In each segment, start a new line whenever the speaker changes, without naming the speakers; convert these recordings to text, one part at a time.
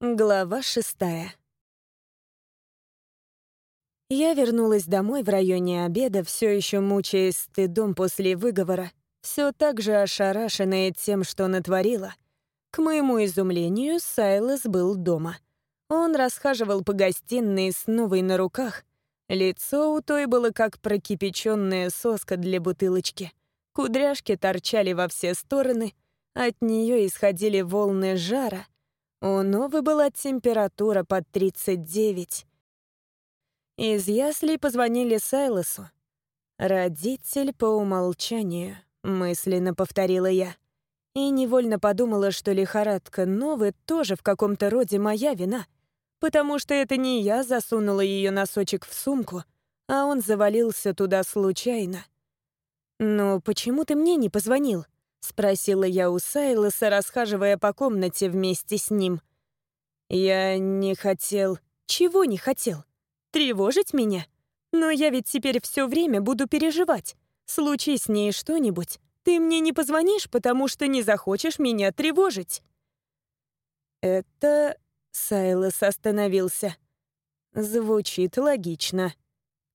Глава шестая. Я вернулась домой в районе обеда, все еще мучаясь стыдом после выговора, все так же ошарашенная тем, что натворила. К моему изумлению, Сайлос был дома. Он расхаживал по гостиной с новой на руках. Лицо у той было как прокипяченная соска для бутылочки. Кудряшки торчали во все стороны, от нее исходили волны жара — у Новы была температура под 39. Из яслей позвонили Сайлосу. «Родитель по умолчанию», — мысленно повторила я. И невольно подумала, что лихорадка Новы тоже в каком-то роде моя вина, потому что это не я засунула ее носочек в сумку, а он завалился туда случайно. «Но почему ты мне не позвонил?» — спросила я у Сайлоса, расхаживая по комнате вместе с ним. «Я не хотел...» «Чего не хотел? Тревожить меня? Но я ведь теперь все время буду переживать. Случись с ней что-нибудь, ты мне не позвонишь, потому что не захочешь меня тревожить». «Это...» — Сайлос остановился. «Звучит логично».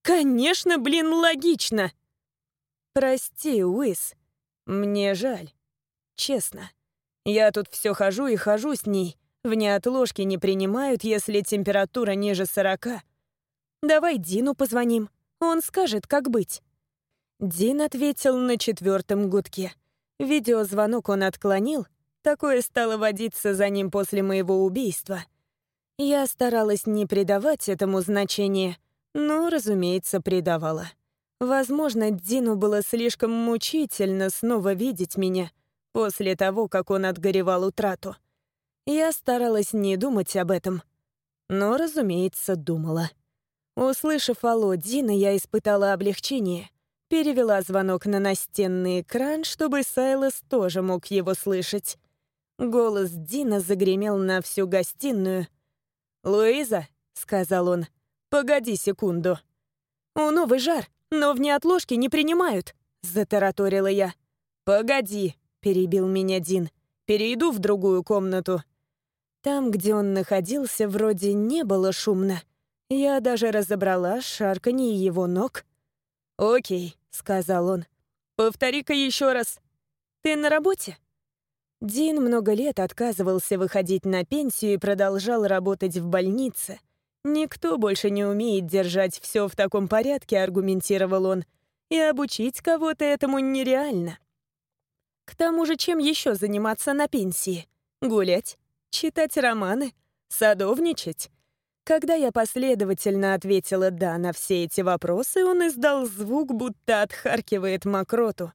«Конечно, блин, логично!» «Прости, Уиз», мне жаль. Честно. Я тут все хожу и хожу с ней. В неотложки не принимают, если температура ниже сорока. Давай Дину позвоним. Он скажет, как быть. Дин ответил на четвертом гудке. Видеозвонок он отклонил. Такое стало водиться за ним после моего убийства. Я старалась не придавать этому значения, но, разумеется, придавала. Возможно, Дину было слишком мучительно снова видеть меня после того, как он отгоревал утрату. Я старалась не думать об этом, но, разумеется, думала. Услышав «Алло, Дина», я испытала облегчение. Перевела звонок на настенный экран, чтобы Сайлос тоже мог его слышать. Голос Дина загремел на всю гостиную. «Луиза», — сказал он, — «погоди секунду». «У новый жар», «Но в неотложке не принимают», — затараторила я. «Погоди», — перебил меня Дин. «Перейду в другую комнату». Там, где он находился, вроде не было шумно. Я даже разобрала шарканье его ног. «Окей», — сказал он. «Повтори-ка еще раз. Ты на работе?» Дин много лет отказывался выходить на пенсию и продолжал работать в больнице — «Никто больше не умеет держать все в таком порядке», — аргументировал он, «и обучить кого-то этому нереально». К тому же, чем еще заниматься на пенсии? Гулять? Читать романы? Садовничать? Когда я последовательно ответила «да» на все эти вопросы, он издал звук, будто отхаркивает мокроту.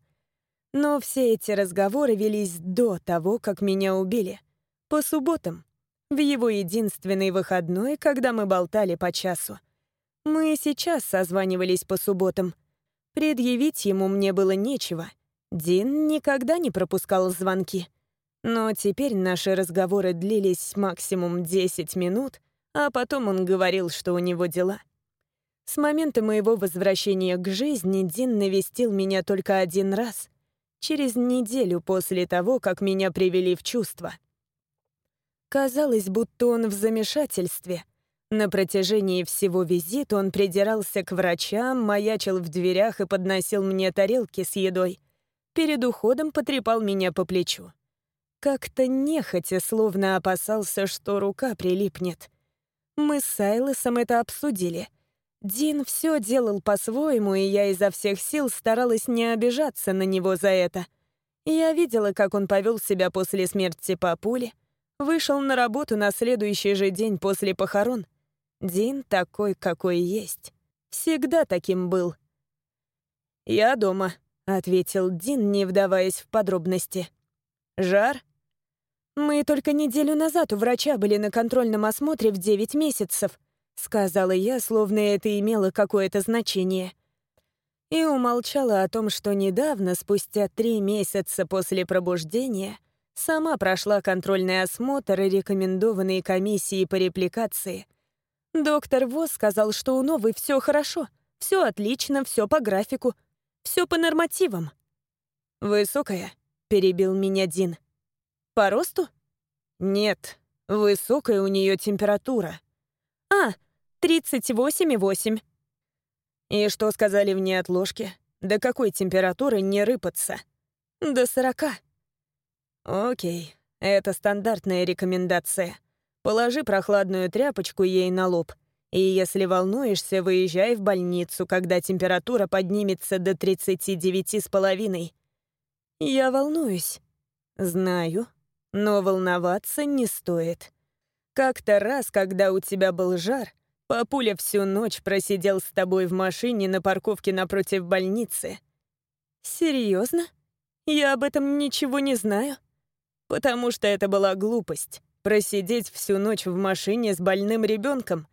Но все эти разговоры велись до того, как меня убили. По субботам в его единственный выходной, когда мы болтали по часу. Мы сейчас созванивались по субботам. Предъявить ему мне было нечего. Дин никогда не пропускал звонки. Но теперь наши разговоры длились максимум 10 минут, а потом он говорил, что у него дела. С момента моего возвращения к жизни Дин навестил меня только один раз, через неделю после того, как меня привели в чувство — Казалось, будто он в замешательстве. На протяжении всего визита он придирался к врачам, маячил в дверях и подносил мне тарелки с едой. Перед уходом потрепал меня по плечу. Как-то нехотя, словно опасался, что рука прилипнет. Мы с Сайлосом это обсудили. Дин все делал по-своему, и я изо всех сил старалась не обижаться на него за это. Я видела, как он повел себя после смерти папули, Вышел на работу на следующий же день после похорон. Дин такой, какой есть. Всегда таким был. «Я дома», — ответил Дин, не вдаваясь в подробности. «Жар?» «Мы только неделю назад у врача были на контрольном осмотре в 9 месяцев», — сказала я, словно это имело какое-то значение. И умолчала о том, что недавно, спустя три месяца после пробуждения, Сама прошла контрольный осмотр и рекомендованные комиссии по репликации. Доктор Вос сказал, что у Новой все хорошо, все отлично, все по графику, все по нормативам. «Высокая?» — перебил меня Дин. «По росту?» «Нет, Высокая у нее температура. А, 38,8. И что сказали в неотложке? До какой температуры не рыпаться? До 40. Окей, это стандартная рекомендация. Положи прохладную тряпочку ей на лоб. И если волнуешься, выезжай в больницу, когда температура поднимется до 39,5. Я волнуюсь. Знаю, но волноваться не стоит. Как-то раз, когда у тебя был жар, папуля всю ночь просидел с тобой в машине на парковке напротив больницы. Серьезно? Я об этом ничего не знаю. Потому что это была глупость — просидеть всю ночь в машине с больным ребенком.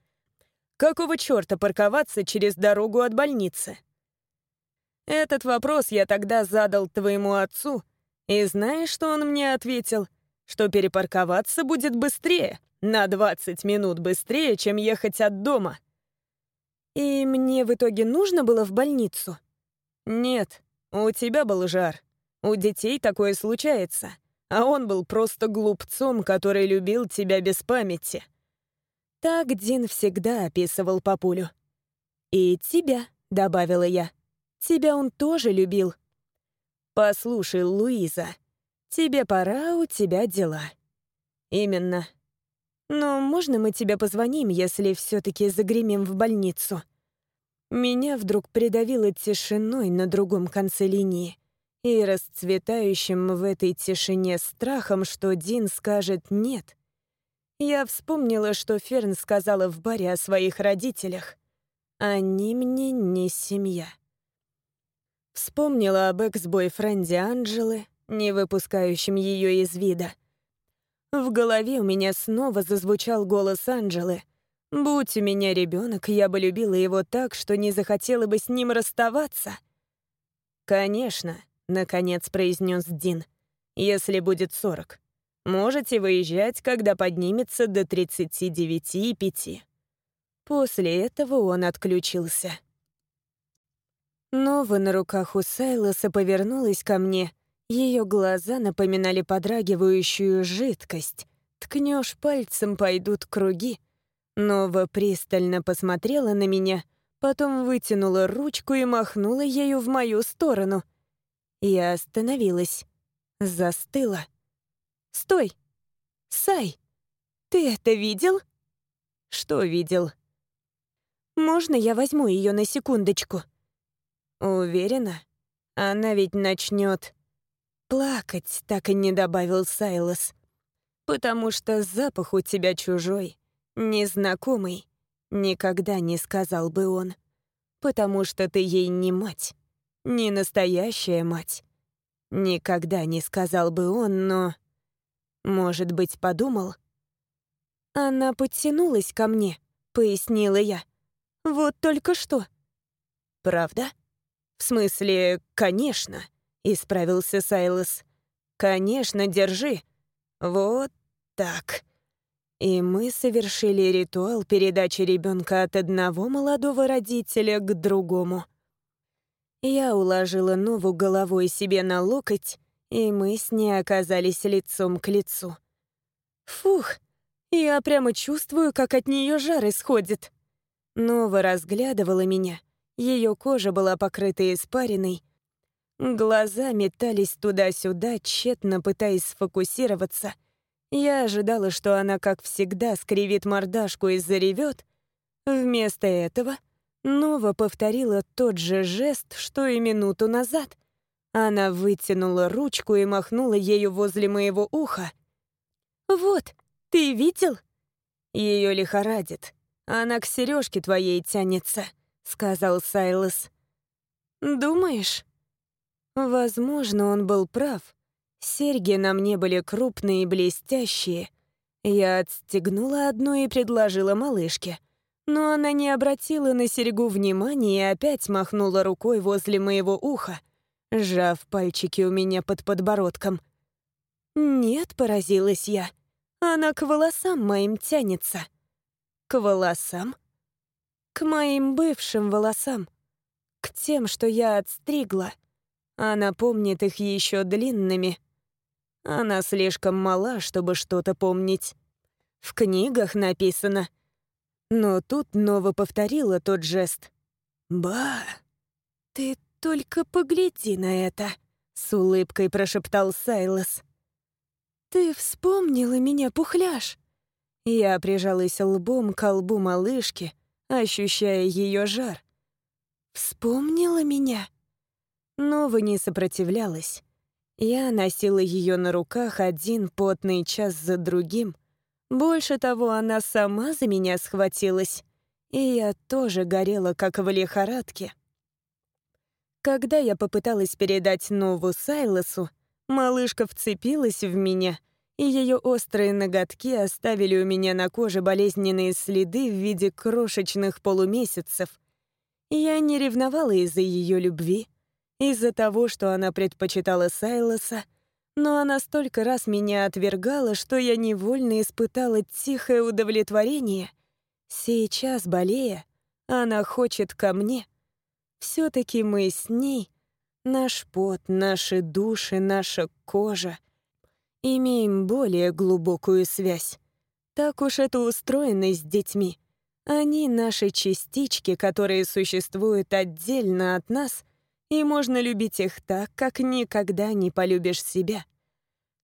Какого черта парковаться через дорогу от больницы? Этот вопрос я тогда задал твоему отцу, и знаешь, что он мне ответил? Что перепарковаться будет быстрее, на 20 минут быстрее, чем ехать от дома. И мне в итоге нужно было в больницу? Нет, у тебя был жар. У детей такое случается. А он был просто глупцом, который любил тебя без памяти. Так Дин всегда описывал папулю. «И тебя», — добавила я. «Тебя он тоже любил». «Послушай, Луиза, тебе пора, у тебя дела». «Именно. Но можно мы тебе позвоним, если все таки загремим в больницу?» Меня вдруг придавило тишиной на другом конце линии и расцветающим в этой тишине страхом, что Дин скажет «нет». Я вспомнила, что Ферн сказала в баре о своих родителях. «Они мне не семья». Вспомнила об экс-бойфренде Анджелы, не выпускающем ее из вида. В голове у меня снова зазвучал голос Анджелы. «Будь у меня ребенок, я бы любила его так, что не захотела бы с ним расставаться». «Конечно», — наконец произнес Дин, — «если будет сорок. Можете выезжать, когда поднимется до тридцати девяти и пяти». После этого он отключился. Нова на руках у Сайлоса повернулась ко мне. Ее глаза напоминали подрагивающую жидкость. Ткнешь пальцем, пойдут круги. Нова пристально посмотрела на меня, потом вытянула ручку и махнула ею в мою сторону. Я остановилась. Застыла. «Стой! Сай! Ты это видел?» «Что видел?» «Можно я возьму ее на секундочку?» Уверена? Она ведь начнет плакать, так и не добавил Сайлос. Потому что запах у тебя чужой, незнакомый. Никогда не сказал бы он. Потому что ты ей не мать, не настоящая мать. Никогда не сказал бы он, но... Может быть, подумал? Она подтянулась ко мне, пояснила я. Вот только что. Правда? «В смысле, конечно», — исправился Сайлос. «Конечно, держи. Вот так». И мы совершили ритуал передачи ребенка от одного молодого родителя к другому. Я уложила Нову головой себе на локоть, и мы с ней оказались лицом к лицу. Фух, я прямо чувствую, как от нее жар исходит. Нова разглядывала меня, ее кожа была покрыта испариной. Глаза метались туда-сюда, тщетно пытаясь сфокусироваться. Я ожидала, что она, как всегда, скривит мордашку и заревет. Вместо этого Нова повторила тот же жест, что и минуту назад. Она вытянула ручку и махнула ею возле моего уха. «Вот, ты видел?» Ее лихорадит. Она к сережке твоей тянется. — сказал Сайлос. «Думаешь?» Возможно, он был прав. Серьги на мне были крупные и блестящие. Я отстегнула одну и предложила малышке. Но она не обратила на серьгу внимания и опять махнула рукой возле моего уха, сжав пальчики у меня под подбородком. «Нет», — поразилась я, — «она к волосам моим тянется». «К волосам?» К моим бывшим волосам. К тем, что я отстригла. Она помнит их еще длинными. Она слишком мала, чтобы что-то помнить. В книгах написано. Но тут Нова повторила тот жест. «Ба, ты только погляди на это!» — с улыбкой прошептал Сайлос. «Ты вспомнила меня, пухляш!» Я прижалась лбом к лбу малышки, ощущая ее жар. «Вспомнила меня?» Нова не сопротивлялась. Я носила ее на руках один потный час за другим. Больше того, она сама за меня схватилась, и я тоже горела, как в лихорадке. Когда я попыталась передать Нову Сайлосу, малышка вцепилась в меня, и ее острые ноготки оставили у меня на коже болезненные следы в виде крошечных полумесяцев. Я не ревновала из-за ее любви, из-за того, что она предпочитала Сайлоса, но она столько раз меня отвергала, что я невольно испытала тихое удовлетворение. Сейчас, болея, она хочет ко мне. все таки мы с ней, наш пот, наши души, наша кожа, имеем более глубокую связь. Так уж это устроено с детьми. Они — наши частички, которые существуют отдельно от нас — и можно любить их так, как никогда не полюбишь себя.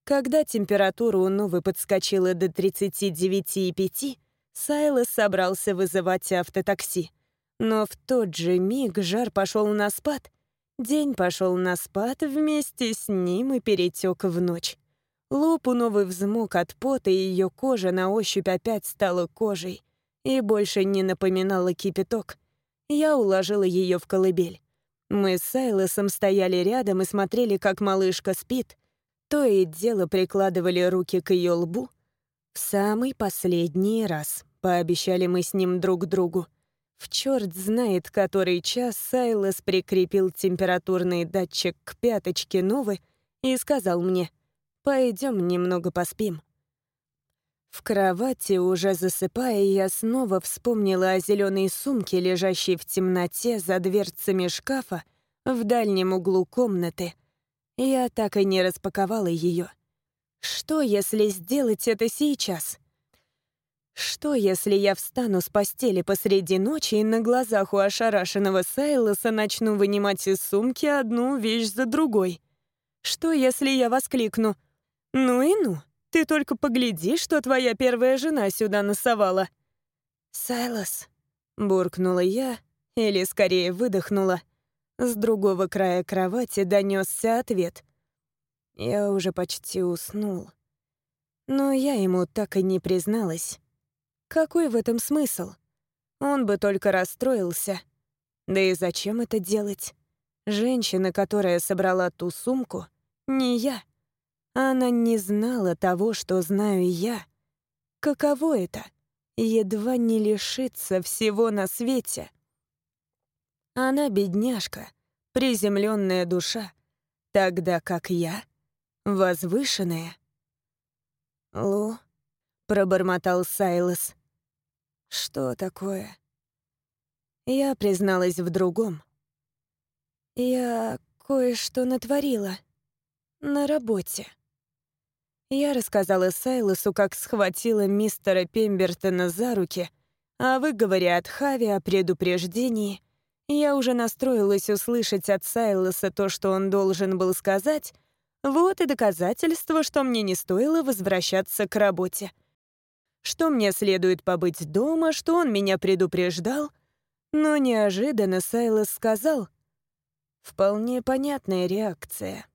Когда температура у Новы подскочила до 39,5, Сайлос собрался вызывать автотакси. Но в тот же миг жар пошел на спад. День пошел на спад, вместе с ним и перетек в ночь. Лоб у Новы взмок от пота, и ее кожа на ощупь опять стала кожей и больше не напоминала кипяток. Я уложила ее в колыбель. Мы с Сайлосом стояли рядом и смотрели, как малышка спит. То и дело прикладывали руки к ее лбу. В самый последний раз пообещали мы с ним друг другу. В черт знает, который час Сайлос прикрепил температурный датчик к пяточке Новы и сказал мне, «Пойдем немного поспим». В кровати, уже засыпая, я снова вспомнила о зеленой сумке, лежащей в темноте за дверцами шкафа в дальнем углу комнаты. Я так и не распаковала ее. Что, если сделать это сейчас? Что, если я встану с постели посреди ночи и на глазах у ошарашенного Сайлоса начну вынимать из сумки одну вещь за другой? Что, если я воскликну «Ну и ну!» Ты только погляди, что твоя первая жена сюда насовала». «Сайлос», — буркнула я, или скорее выдохнула. С другого края кровати донесся ответ. Я уже почти уснул. Но я ему так и не призналась. Какой в этом смысл? Он бы только расстроился. Да и зачем это делать? Женщина, которая собрала ту сумку, не я. Она не знала того, что знаю я. Каково это — едва не лишиться всего на свете? Она бедняжка, приземленная душа, тогда как я — возвышенная. «Лу», — пробормотал Сайлос. «Что такое?» Я призналась в другом. «Я кое-что натворила. На работе». Я рассказала Сайлосу, как схватила мистера Пембертона за руки, а выговоре от Хави о предупреждении, я уже настроилась услышать от Сайлоса то, что он должен был сказать, вот и доказательство, что мне не стоило возвращаться к работе. Что мне следует побыть дома, что он меня предупреждал, но неожиданно Сайлос сказал. Вполне понятная реакция.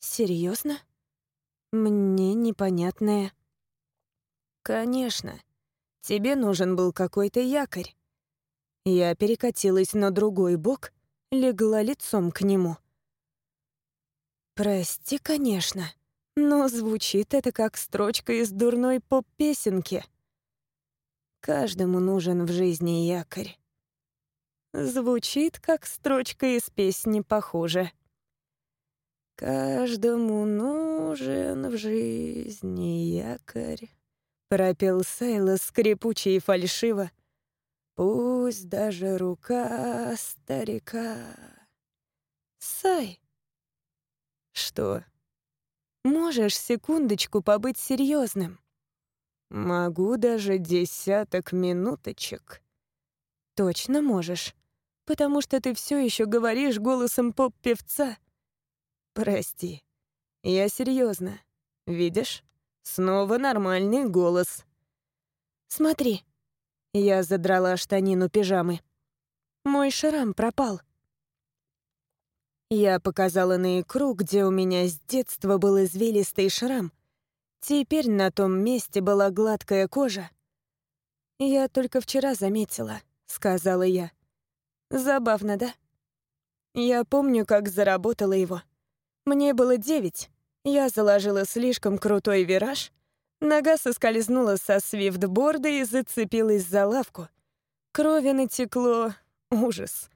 «Серьезно?» Мне непонятное. Конечно, тебе нужен был какой-то якорь. Я перекатилась на другой бок, легла лицом к нему. Прости, конечно, но звучит это как строчка из дурной поп-песенки. Каждому нужен в жизни якорь. Звучит как строчка из песни похуже. «Каждому нужен в жизни якорь», — пропел Сейла скрипуче и фальшиво. «Пусть даже рука старика...» «Сай!» «Что?» «Можешь секундочку побыть серьезным? Могу даже десяток минуточек. Точно можешь, потому что ты все еще говоришь голосом поп-певца. Прости, я серьезно. Видишь? Снова нормальный голос. Смотри. Я задрала штанину пижамы. Мой шрам пропал. Я показала на икру, где у меня с детства был извилистый шрам. Теперь на том месте была гладкая кожа. «Я только вчера заметила», — сказала я. «Забавно, да?» Я помню, как заработала его. Мне было девять. Я заложила слишком крутой вираж. Нога соскользнула со свифтборда и зацепилась за лавку. Крови натекло. Ужас.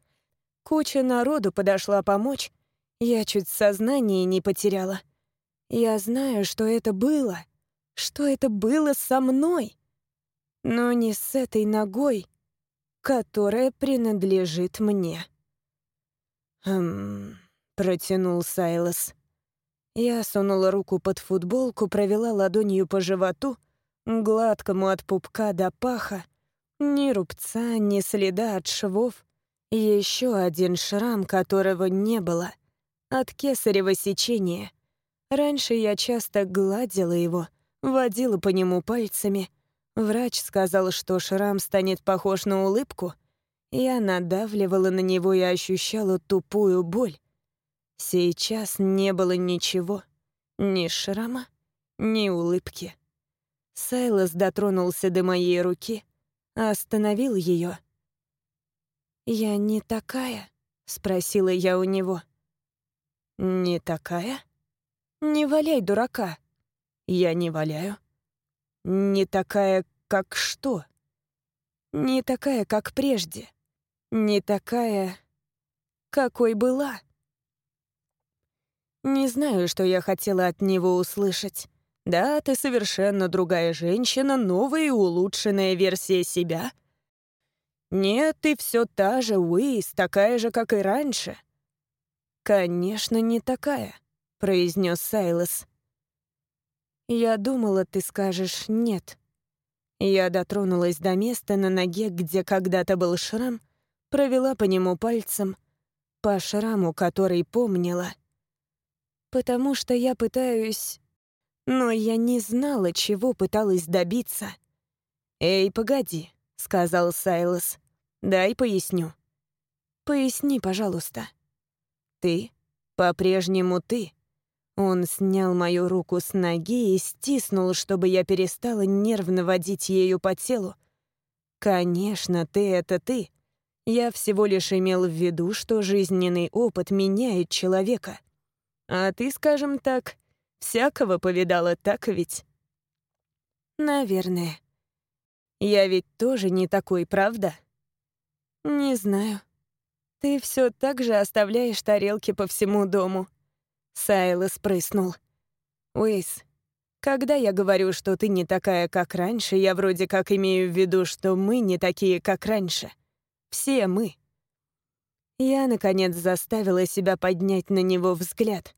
Куча народу подошла помочь. Я чуть сознание не потеряла. Я знаю, что это было. Что это было со мной. Но не с этой ногой, которая принадлежит мне. «Хм...» — протянул Сайлос. Я сунула руку под футболку, провела ладонью по животу, гладкому от пупка до паха. Ни рубца, ни следа от швов. Еще один шрам, которого не было. От кесарева сечения. Раньше я часто гладила его, водила по нему пальцами. Врач сказал, что шрам станет похож на улыбку. Я надавливала на него и ощущала тупую боль. Сейчас не было ничего. Ни шрама, ни улыбки. Сайлос дотронулся до моей руки, остановил ее — «Я не такая?» — спросила я у него. «Не такая?» «Не валяй, дурака!» «Я не валяю». «Не такая, как что?» «Не такая, как прежде. Не такая, какой была». Не знаю, что я хотела от него услышать. Да, ты совершенно другая женщина, новая и улучшенная версия себя — «Нет, ты все та же, Уиз, такая же, как и раньше». «Конечно, не такая», — произнес Сайлос. «Я думала, ты скажешь «нет». Я дотронулась до места на ноге, где когда-то был шрам, провела по нему пальцем, по шраму, который помнила. Потому что я пытаюсь... Но я не знала, чего пыталась добиться. «Эй, погоди», — сказал Сайлос. «Дай поясню». «Поясни, пожалуйста». «Ты? По-прежнему ты?» Он снял мою руку с ноги и стиснул, чтобы я перестала нервно водить ею по телу. «Конечно, ты — это ты. Я всего лишь имел в виду, что жизненный опыт меняет человека. А ты, скажем так, всякого повидала, так ведь?» «Наверное», я ведь тоже не такой, правда? Не знаю. Ты все так же оставляешь тарелки по всему дому. Сайлос прыснул. Уэйс, когда я говорю, что ты не такая, как раньше, я вроде как имею в виду, что мы не такие, как раньше. Все мы. Я, наконец, заставила себя поднять на него взгляд.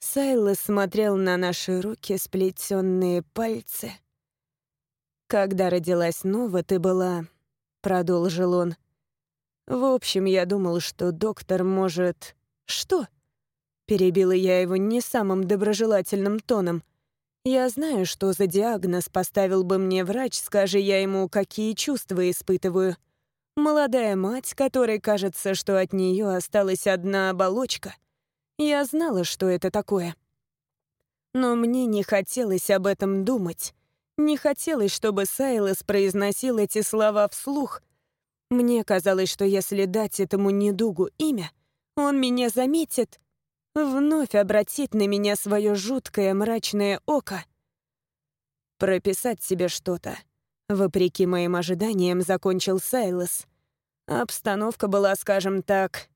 Сайлос смотрел на наши руки, сплетенные пальцы — «Когда родилась Нова, ты была...» — продолжил он. «В общем, я думал, что доктор может...» «Что?» — перебила я его не самым доброжелательным тоном. «Я знаю, что за диагноз поставил бы мне врач, скажи я ему, какие чувства испытываю. Молодая мать, которой кажется, что от нее осталась одна оболочка. Я знала, что это такое. Но мне не хотелось об этом думать. Не хотелось, чтобы Сайлос произносил эти слова вслух. Мне казалось, что если дать этому недугу имя, он меня заметит, вновь обратит на меня свое жуткое мрачное око. Прописать себе что-то. Вопреки моим ожиданиям, закончил Сайлос. Обстановка была, скажем так,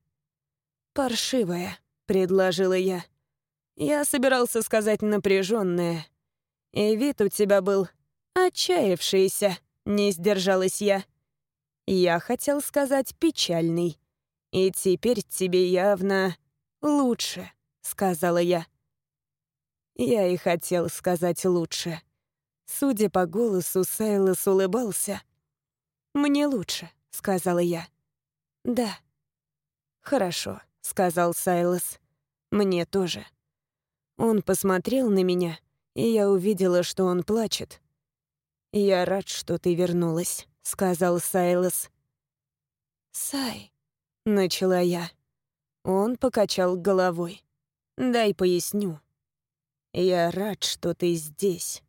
паршивая, предложила я. Я собирался сказать напряженная. И вид у тебя был отчаявшийся, не сдержалась я. Я хотел сказать печальный. И теперь тебе явно лучше, сказала я. Я и хотел сказать лучше. Судя по голосу, Сайлос улыбался. «Мне лучше», — сказала я. «Да». «Хорошо», — сказал Сайлос. «Мне тоже». Он посмотрел на меня, и я увидела, что он плачет. «Я рад, что ты вернулась», — сказал Сайлос. «Сай», — начала я. Он покачал головой. «Дай поясню. Я рад, что ты здесь».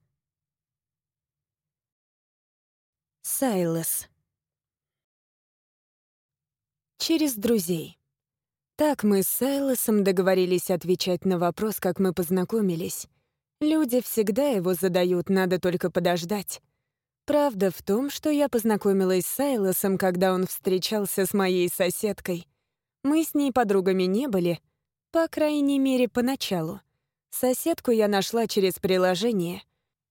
Сайлос. Через друзей. Так мы с Сайлосом договорились отвечать на вопрос, как мы познакомились. Люди всегда его задают, надо только подождать. Правда в том, что я познакомилась с Сайлосом, когда он встречался с моей соседкой. Мы с ней подругами не были, по крайней мере, поначалу. Соседку я нашла через приложение.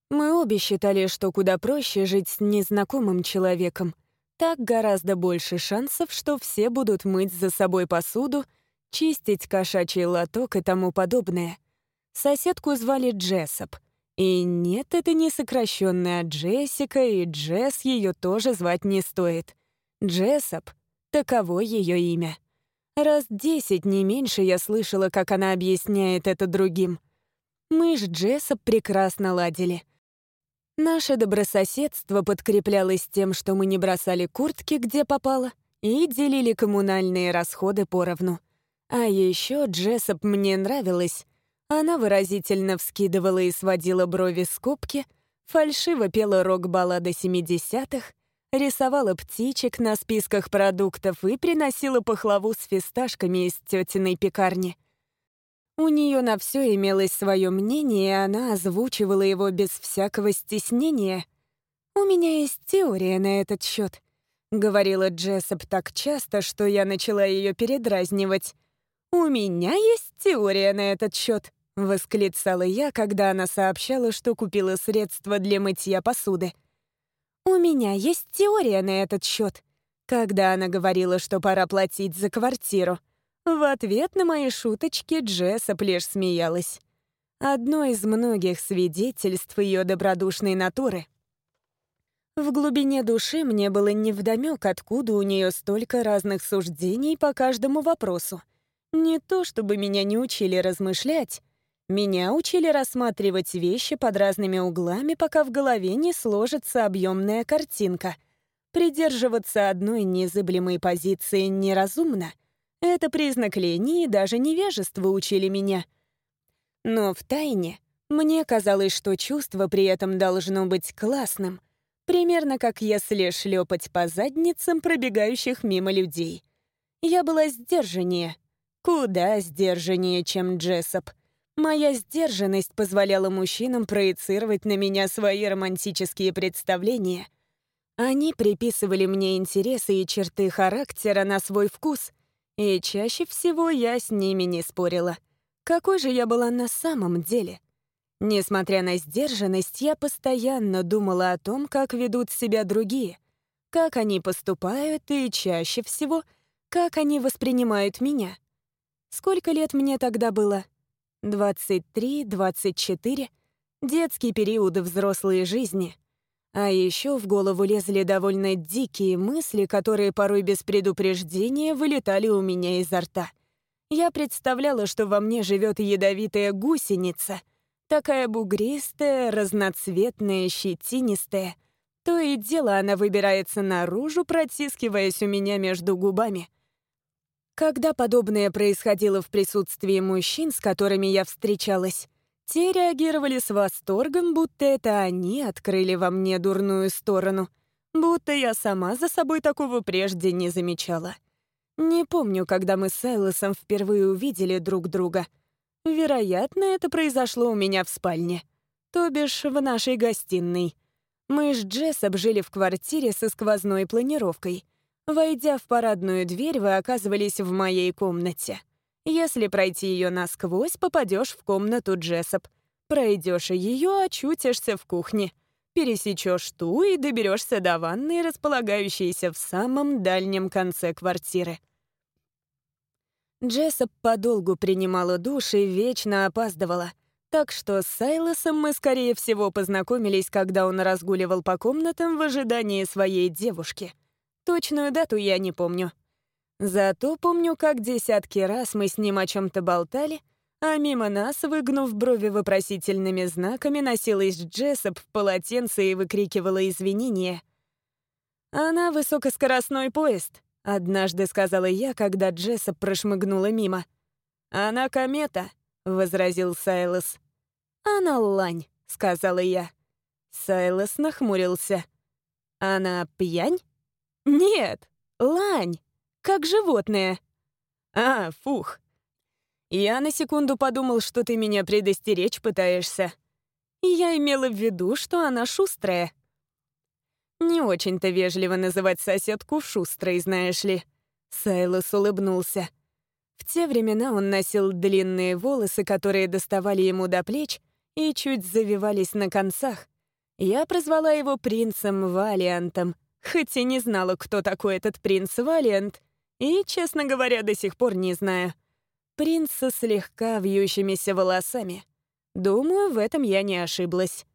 Мы обе считали, что куда проще жить с незнакомым человеком. Так гораздо больше шансов, что все будут мыть за собой посуду, чистить кошачий лоток и тому подобное. Соседку звали Джессоп — и нет, это не сокращенная Джессика, и Джесс ее тоже звать не стоит. Джессоп — таково ее имя. Раз десять, не меньше, я слышала, как она объясняет это другим. Мы с Джессоп прекрасно ладили. Наше добрососедство подкреплялось тем, что мы не бросали куртки, где попало, и делили коммунальные расходы поровну. А еще Джессоп мне нравилась, она выразительно вскидывала и сводила брови скобки, фальшиво пела рок-баллады 70-х, рисовала птичек на списках продуктов и приносила пахлаву с фисташками из тетиной пекарни. У нее на все имелось свое мнение, и она озвучивала его без всякого стеснения. «У меня есть теория на этот счет», — говорила Джессоп так часто, что я начала ее передразнивать. «У меня есть теория на этот счет. — восклицала я, когда она сообщала, что купила средства для мытья посуды. «У меня есть теория на этот счет», когда она говорила, что пора платить за квартиру. В ответ на мои шуточки Джесса лишь смеялась. Одно из многих свидетельств ее добродушной натуры. В глубине души мне было невдомёк, откуда у нее столько разных суждений по каждому вопросу. Не то чтобы меня не учили размышлять, меня учили рассматривать вещи под разными углами, пока в голове не сложится объемная картинка. Придерживаться одной незыблемой позиции неразумно. Это признак лени и даже невежества учили меня. Но в тайне мне казалось, что чувство при этом должно быть классным, примерно как если шлепать по задницам пробегающих мимо людей. Я была сдержаннее, куда сдержаннее, чем Джессоп — Моя сдержанность позволяла мужчинам проецировать на меня свои романтические представления. Они приписывали мне интересы и черты характера на свой вкус, и чаще всего я с ними не спорила. Какой же я была на самом деле? Несмотря на сдержанность, я постоянно думала о том, как ведут себя другие, как они поступают и, чаще всего, как они воспринимают меня. Сколько лет мне тогда было? 23, 24, детский период взрослой жизни. А еще в голову лезли довольно дикие мысли, которые порой без предупреждения вылетали у меня изо рта. Я представляла, что во мне живет ядовитая гусеница, такая бугристая, разноцветная, щетинистая. То и дело она выбирается наружу, протискиваясь у меня между губами — когда подобное происходило в присутствии мужчин, с которыми я встречалась, те реагировали с восторгом, будто это они открыли во мне дурную сторону, будто я сама за собой такого прежде не замечала. Не помню, когда мы с Эллосом впервые увидели друг друга. Вероятно, это произошло у меня в спальне, то бишь в нашей гостиной. Мы с Джесс обжили в квартире со сквозной планировкой — Войдя в парадную дверь, вы оказывались в моей комнате. Если пройти ее насквозь, попадешь в комнату Джессоп. Пройдешь ее, очутишься в кухне. Пересечешь ту и доберешься до ванны, располагающейся в самом дальнем конце квартиры. Джессоп подолгу принимала душ и вечно опаздывала. Так что с Сайлосом мы, скорее всего, познакомились, когда он разгуливал по комнатам в ожидании своей девушки. Точную дату я не помню. Зато помню, как десятки раз мы с ним о чем-то болтали, а мимо нас, выгнув брови вопросительными знаками, носилась Джессоп в полотенце и выкрикивала извинения. «Она высокоскоростной поезд», — однажды сказала я, когда Джессоп прошмыгнула мимо. «Она комета», — возразил Сайлос. «Она лань», — сказала я. Сайлос нахмурился. «Она пьянь?» «Нет, лань, как животное». «А, фух». Я на секунду подумал, что ты меня предостеречь пытаешься. Я имела в виду, что она шустрая. Не очень-то вежливо называть соседку шустрой, знаешь ли. Сайлос улыбнулся. В те времена он носил длинные волосы, которые доставали ему до плеч и чуть завивались на концах. Я прозвала его принцем Валиантом, хоть и не знала, кто такой этот принц Валиант, и, честно говоря, до сих пор не знаю. Принц со слегка вьющимися волосами. Думаю, в этом я не ошиблась.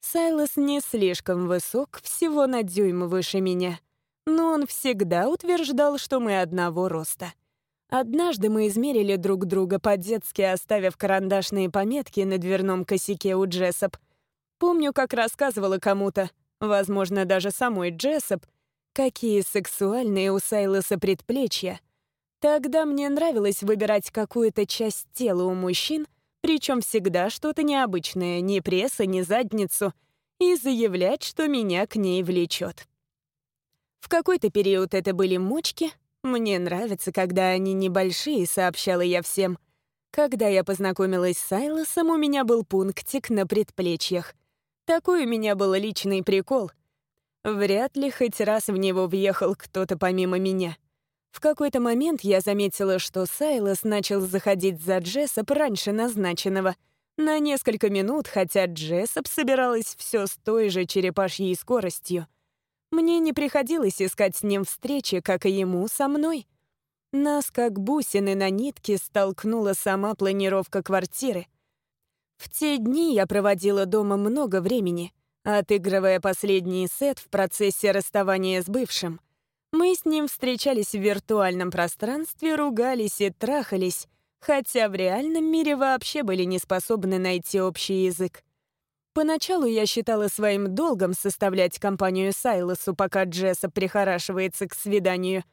Сайлос не слишком высок, всего на дюйм выше меня, но он всегда утверждал, что мы одного роста. Однажды мы измерили друг друга по-детски, оставив карандашные пометки на дверном косяке у Джессоп. Помню, как рассказывала кому-то, возможно, даже самой Джессоп, какие сексуальные у Сайлоса предплечья. Тогда мне нравилось выбирать какую-то часть тела у мужчин, причем всегда что-то необычное, ни пресса, ни задницу, и заявлять, что меня к ней влечет. В какой-то период это были мочки — «Мне нравится, когда они небольшие», — сообщала я всем. Когда я познакомилась с Сайлосом, у меня был пунктик на предплечьях. Такой у меня был личный прикол. Вряд ли хоть раз в него въехал кто-то помимо меня. В какой-то момент я заметила, что Сайлос начал заходить за Джессоп раньше назначенного. На несколько минут, хотя Джессоп собиралась все с той же черепашьей скоростью — мне не приходилось искать с ним встречи, как и ему со мной. Нас, как бусины на нитке, столкнула сама планировка квартиры. В те дни я проводила дома много времени, отыгрывая последний сет в процессе расставания с бывшим. Мы с ним встречались в виртуальном пространстве, ругались и трахались, хотя в реальном мире вообще были не способны найти общий язык. Поначалу я считала своим долгом составлять компанию Сайлосу, пока Джесса прихорашивается к свиданию.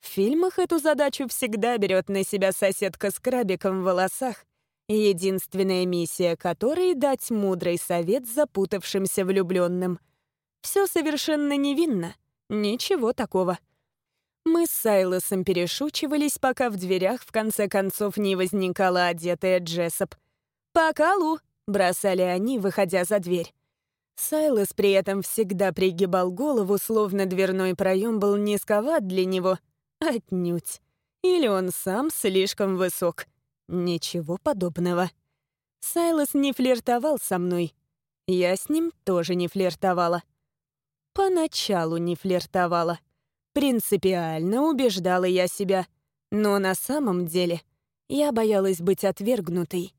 В фильмах эту задачу всегда берет на себя соседка с крабиком в волосах, единственная миссия которой — дать мудрый совет запутавшимся влюбленным. Все совершенно невинно, ничего такого. Мы с Сайлосом перешучивались, пока в дверях в конце концов не возникала одетая Джессоп. «Пока, Лу!» бросали они, выходя за дверь. Сайлос при этом всегда пригибал голову, словно дверной проем был низковат для него. Отнюдь. Или он сам слишком высок. Ничего подобного. Сайлос не флиртовал со мной. Я с ним тоже не флиртовала. Поначалу не флиртовала. Принципиально убеждала я себя. Но на самом деле я боялась быть отвергнутой.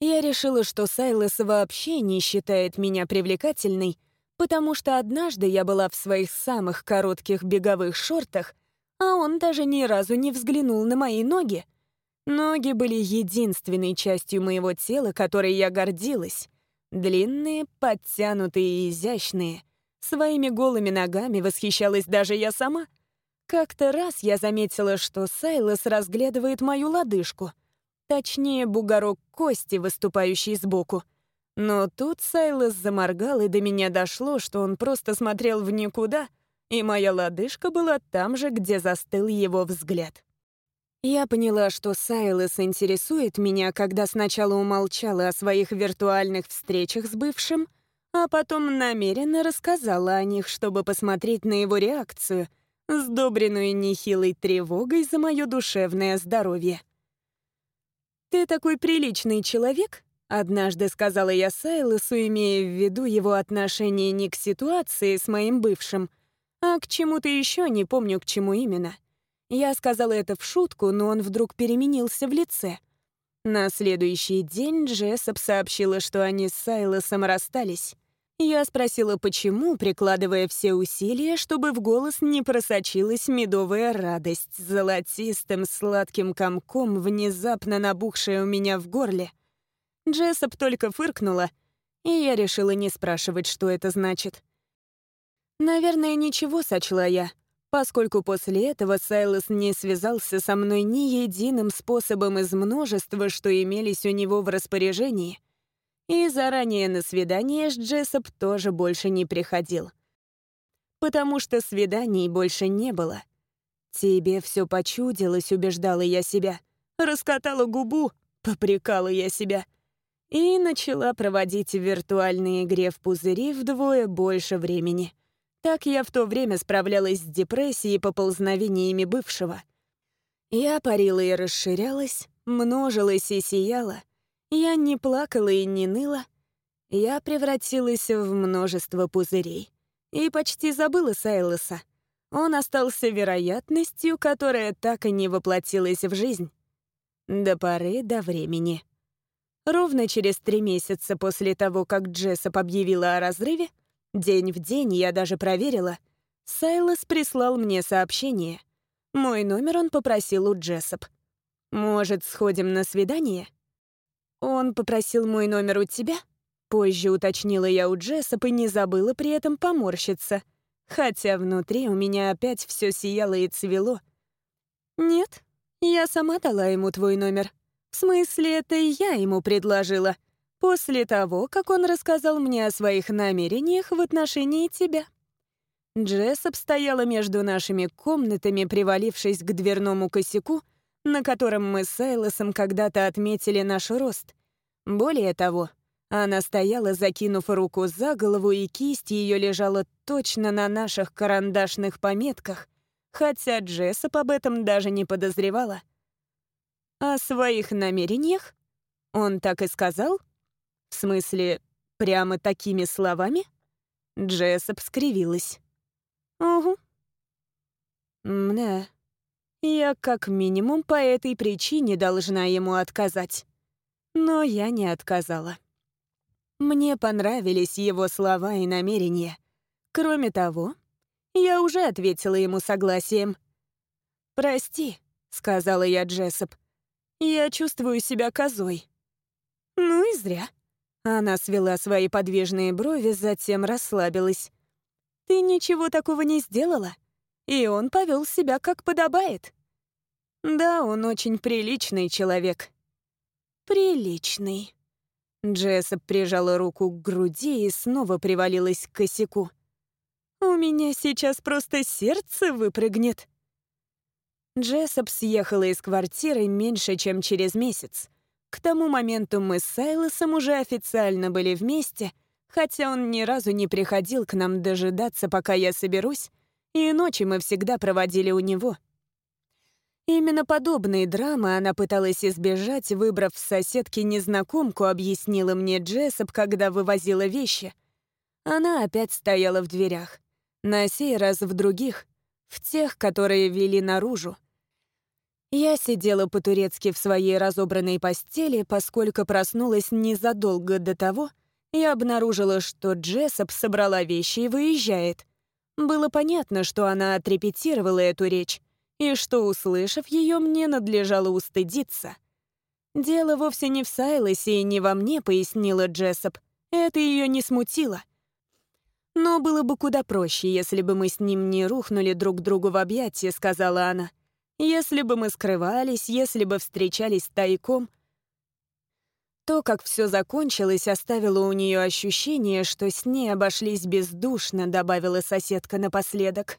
Я решила, что Сайлос вообще не считает меня привлекательной, потому что однажды я была в своих самых коротких беговых шортах, а он даже ни разу не взглянул на мои ноги. Ноги были единственной частью моего тела, которой я гордилась. Длинные, подтянутые и изящные. Своими голыми ногами восхищалась даже я сама. Как-то раз я заметила, что Сайлос разглядывает мою лодыжку — Точнее, бугорок кости, выступающий сбоку. Но тут Сайлос заморгал, и до меня дошло, что он просто смотрел в никуда, и моя лодыжка была там же, где застыл его взгляд. Я поняла, что Сайлос интересует меня, когда сначала умолчала о своих виртуальных встречах с бывшим, а потом намеренно рассказала о них, чтобы посмотреть на его реакцию, сдобренную нехилой тревогой за мое душевное здоровье. «Ты такой приличный человек», — однажды сказала я Сайлосу, имея в виду его отношение не к ситуации с моим бывшим, а к чему-то еще, не помню, к чему именно. Я сказала это в шутку, но он вдруг переменился в лице. На следующий день Джессоп сообщила, что они с Сайлосом расстались. Я спросила, почему, прикладывая все усилия, чтобы в голос не просочилась медовая радость золотистым сладким комком, внезапно набухшая у меня в горле. Джессоп только фыркнула, и я решила не спрашивать, что это значит. Наверное, ничего сочла я, поскольку после этого Сайлос не связался со мной ни единым способом из множества, что имелись у него в распоряжении — и заранее на свидание с Джессоп тоже больше не приходил. Потому что свиданий больше не было. «Тебе все почудилось», — убеждала я себя. Раскатала губу, попрекала я себя. И начала проводить в виртуальной игре в пузыри вдвое больше времени. Так я в то время справлялась с депрессией и поползновениями бывшего. Я парила и расширялась, множилась и сияла, я не плакала и не ныла. Я превратилась в множество пузырей. И почти забыла Сайлоса. Он остался вероятностью, которая так и не воплотилась в жизнь. До поры до времени. Ровно через три месяца после того, как Джессоп объявила о разрыве, день в день я даже проверила, Сайлос прислал мне сообщение. Мой номер он попросил у Джессоп. «Может, сходим на свидание?» «Он попросил мой номер у тебя?» Позже уточнила я у Джессоп и не забыла при этом поморщиться, хотя внутри у меня опять все сияло и цвело. «Нет, я сама дала ему твой номер. В смысле, это я ему предложила, после того, как он рассказал мне о своих намерениях в отношении тебя». Джессоп стояла между нашими комнатами, привалившись к дверному косяку, на котором мы с Сайлосом когда-то отметили наш рост. Более того, она стояла, закинув руку за голову, и кисть ее лежала точно на наших карандашных пометках, хотя Джессоп об этом даже не подозревала. О своих намерениях? Он так и сказал? В смысле, прямо такими словами? Джессоп скривилась. «Угу». «Мда, я как минимум по этой причине должна ему отказать. Но я не отказала. Мне понравились его слова и намерения. Кроме того, я уже ответила ему согласием. «Прости», — сказала я Джессоп. «Я чувствую себя козой». «Ну и зря». Она свела свои подвижные брови, затем расслабилась. «Ты ничего такого не сделала?» И он повел себя как подобает. Да, он очень приличный человек. Приличный. Джессоп прижала руку к груди и снова привалилась к косяку. «У меня сейчас просто сердце выпрыгнет». Джессоп съехала из квартиры меньше, чем через месяц. К тому моменту мы с Сайлосом уже официально были вместе, хотя он ни разу не приходил к нам дожидаться, пока я соберусь, и ночи мы всегда проводили у него. Именно подобные драмы она пыталась избежать, выбрав в соседке незнакомку, объяснила мне Джессоп, когда вывозила вещи. Она опять стояла в дверях. На сей раз в других, в тех, которые вели наружу. Я сидела по-турецки в своей разобранной постели, поскольку проснулась незадолго до того и обнаружила, что Джессоп собрала вещи и выезжает. Было понятно, что она отрепетировала эту речь, и что, услышав ее, мне надлежало устыдиться. «Дело вовсе не в Сайлосе и не во мне», — пояснила Джессоп. «Это ее не смутило. Но было бы куда проще, если бы мы с ним не рухнули друг другу в объятия», — сказала она. «Если бы мы скрывались, если бы встречались тайком». То, как все закончилось, оставило у нее ощущение, что с ней обошлись бездушно, добавила соседка напоследок.